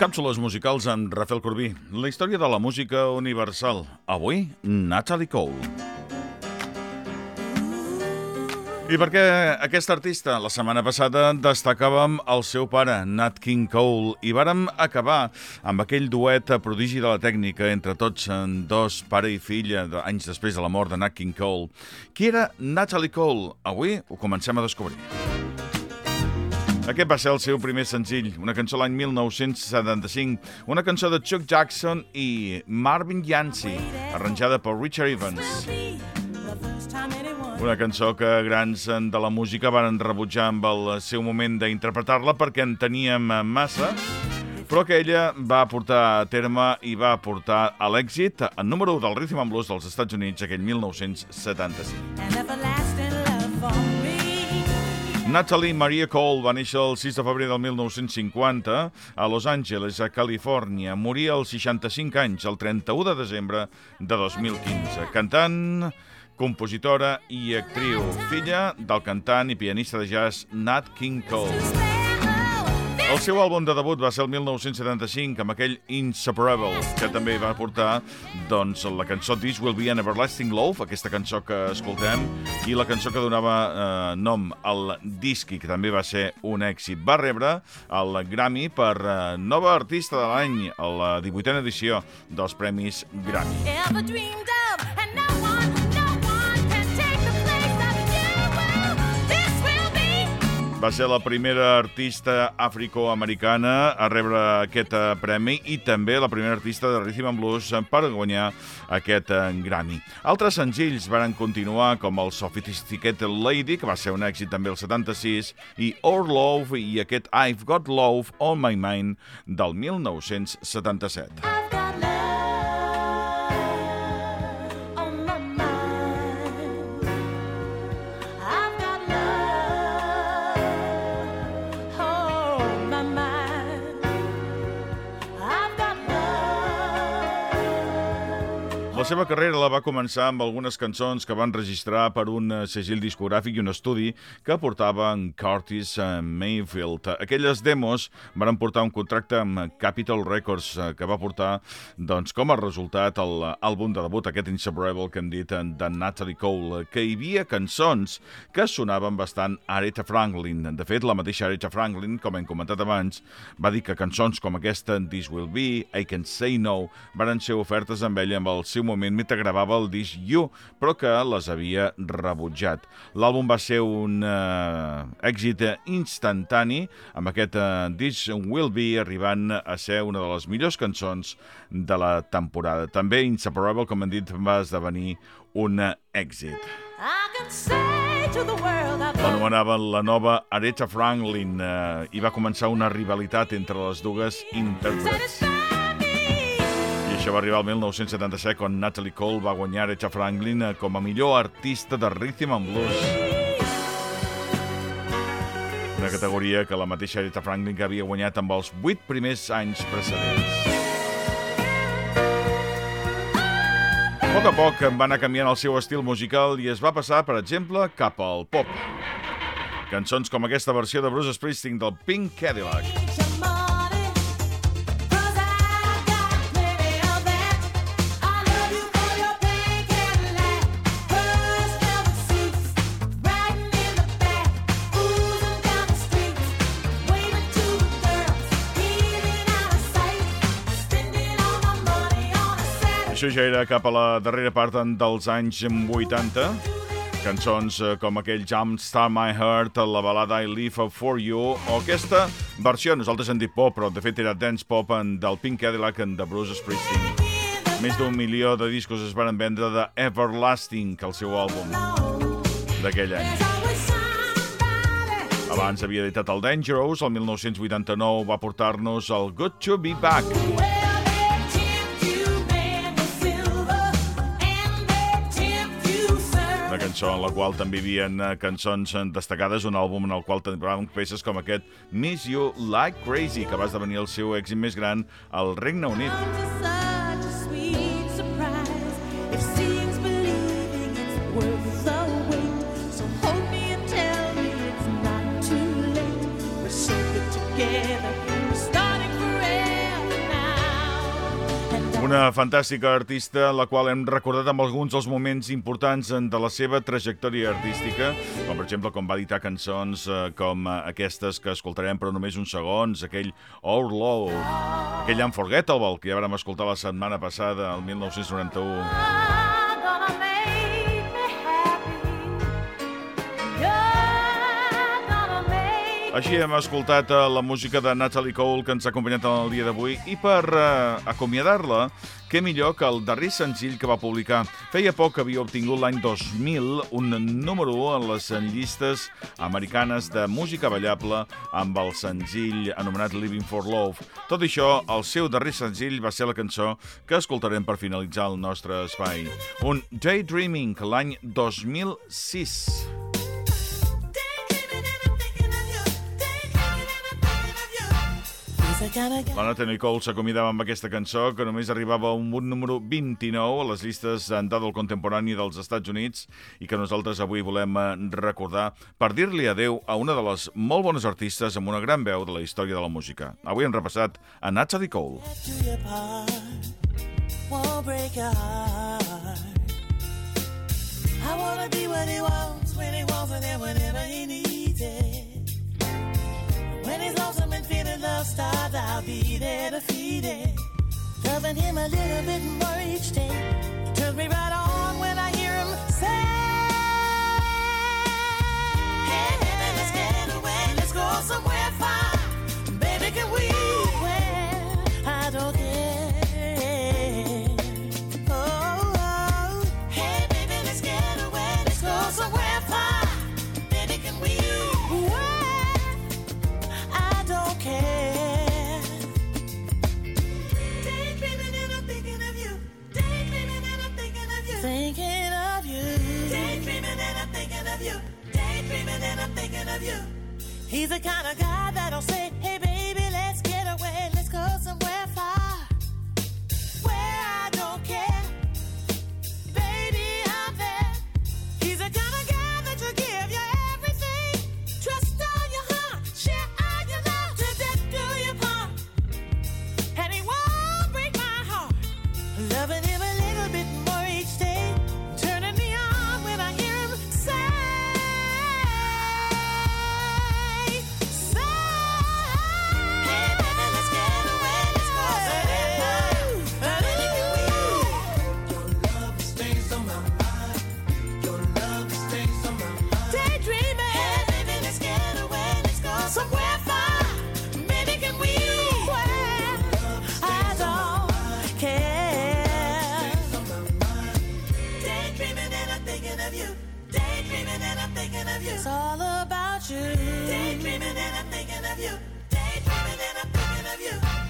Càpsules musicals amb Rafael Corbí. La història de la música universal. Avui, Natalie Cole. I perquè aquest artista, la setmana passada, destacàvem el seu pare, Nat King Cole, i vàrem acabar amb aquell duet prodigi de la tècnica entre tots dos, pare i filla, anys després de la mort de Nat King Cole. Qui era Natalie Cole? Avui ho comencem a descobrir. Aquest va ser el seu primer senzill, una cançó l'any 1975, una cançó de Chuck Jackson i Marvin Yancey, arranjada per Richard Evans. Una cançó que grans de la música van rebutjar amb el seu moment d'interpretar-la perquè en teníem massa, però que ella va portar a terme i va portar a l'èxit en número 1 del Rhythm and Blues dels Estats Units aquell 1975. Natalie Maria Cole va néixer el 6 de febrer del 1950 a Los Angeles, a Califòrnia. Moria als 65 anys, el 31 de desembre de 2015. Cantant, compositora i actriu, filla del cantant i pianista de jazz Nat King Cole. El seu àlbum de debut va ser el 1975 amb aquell Inseparable, que també va portar doncs, la cançó This Will Be an Everlasting Love, aquesta cançó que escoltem, i la cançó que donava eh, nom al disc, que també va ser un èxit. Va rebre el Grammy per eh, nova artista de l'any a la 18a edició dels Premis Grammy. Va ser la primera artista africoamericana a rebre aquest eh, premi i també la primera artista de Rhythm and Blues per guanyar aquest eh, Grammy. Altres senzills varen continuar com el Sophisticated Lady, que va ser un èxit també el 76, i Our Love i aquest I've Got Love on My Mind del 1977. La seva carrera la va començar amb algunes cançons que van registrar per un eh, segell discogràfic i un estudi que portava en Curtis eh, Mayfield. Aquelles demos van portar un contracte amb Capitol Records eh, que va portar doncs, com a resultat l'àlbum de debut, aquest Inseparable que hem dit de Natalie Cole, que hi havia cançons que sonaven bastant Aretha Franklin. De fet, la mateixa Aretha Franklin, com hem comentat abans, va dir que cançons com aquesta, This Will Be, I Can Say No, van ser ofertes amb ella amb el seu moment mentre gravava el disc You, però que les havia rebutjat. L'àlbum va ser un eh, èxit instantani, amb aquest eh, disc Will Be arribant a ser una de les millors cançons de la temporada. També Inseparable, com hem dit, va esdevenir un èxit. L'anomenaven la nova Aretha Franklin eh, i va començar una rivalitat entre les dues intèrprets. Això va arribar al 1977 quan Natalie Cole va guanyar Aretha Franklin eh, com a millor artista de Rhythm and Blues. Una categoria que la mateixa Aretha Franklin que havia guanyat amb els 8 primers anys precedents. A poc a poc va anar canviant el seu estil musical i es va passar, per exemple, cap al pop. Cançons com aquesta versió de Bruce Springsteen del Pink Cadillac. Això ja era cap a la darrera part dels anys 80. Cançons eh, com aquell Jump Start My Heart, la balada I Live For You, o aquesta versió, nosaltres hem dit pop, però de fet era dance pop del Pink Cadillac de Bruce Springsteen. Més d'un milió de discos es van vendre de Everlasting, el seu àlbum d'aquell any. Abans havia editat el Dangerous, el 1989 va portar-nos el Good To Be Back. Cançó en la qual també hi havia eh, cançons eh, destacades, un àlbum en el qual trobàvem peces com aquest Miss You Like Crazy, que va esdevenir el seu èxit més gran al Regne Unit. Una fantàstica artista, la qual hem recordat amb alguns dels moments importants de la seva trajectòria artística, com per exemple com va editar cançons eh, com eh, aquestes que escoltarem però només uns segons, aquell Our Love, aquell Unforgettable que ja vam escoltar la setmana passada, el 1991. Així hem escoltat uh, la música de Natalie Cole que ens ha acompanyat en el dia d'avui i per uh, acomiadar-la, què millor que el darrer senzill que va publicar. Feia poc que havia obtingut l'any 2000 un número 1 en les llistes americanes de música ballable amb el senzill anomenat Living for Love. Tot això, el seu darrer senzill va ser la cançó que escoltarem per finalitzar el nostre espai. Un Daydreaming, l'any 2006. La Natalie Cole s'acomidava amb aquesta cançó que només arribava a un número 29 a les llistes d'andada contemporani dels Estats Units i que nosaltres avui volem eh, recordar per dir-li adeu a una de les molt bones artistes amb una gran veu de la història de la música. Avui hem repassat a Natalie Cole. I wanna be what he wants, when he wants and whenever he needs feeling love starved, I'll be there to feed it. Loving him a little bit more each day. Turns me right on when I hear him say, Hey, baby, let's get away. Let's go somewhere far. Baby, can we? I don't care. Oh, oh, oh. Hey, baby, let's get away. Let's go somewhere thinking of you. He's the kind of guy that'll say, Hey baby, Daydreaming and I'm thinking of you. It's all about you. Daydreaming and I'm thinking of you. Daydreaming and I'm thinking of you.